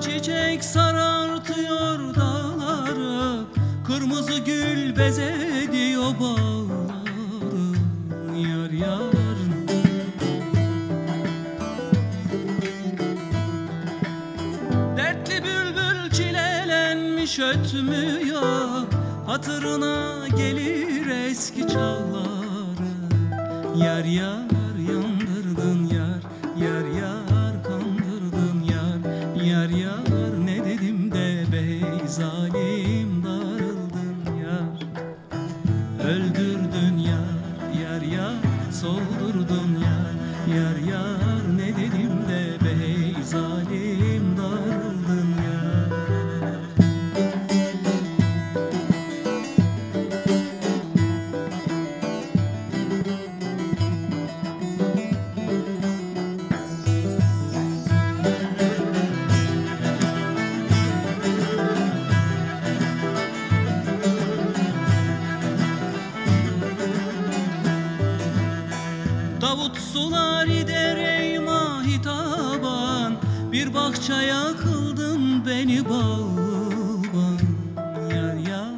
çiçek sarartıyor dağları Kırmızı gül bezediyor bağları. Yar yar. Dertli bülbül çilelenmiş ötmüyor Hatırına gelir eski çağları. Yar yar yandırdın yar Yar ne dedim de bey zalim darıldın yar. Öldürdün Sular idere mahitaban Bir bahçeye kıldın beni bağban Yar yar.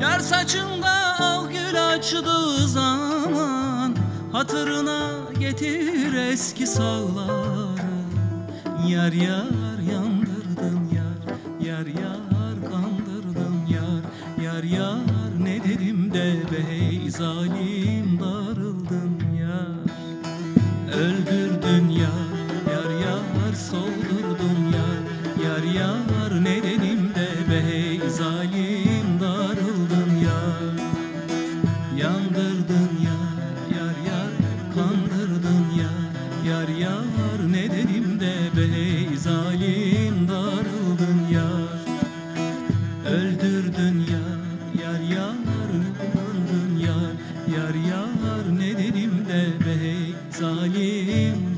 Yar saçında al gül açtığı zaman. Hatırına getir eski sağları. Yar yar yandırdın yar Yar yar Yar yar ne dedim de bey zalim darıldın yar Öldürdün yar yar yar soldurdun yar Yar yar ne dedim de bey zalim darıldın yar Yandırdın yar yar yar kandırdın yar Yar yar ne dedim de bey zalim darıldın Yar yar ne dedim de bey zalim.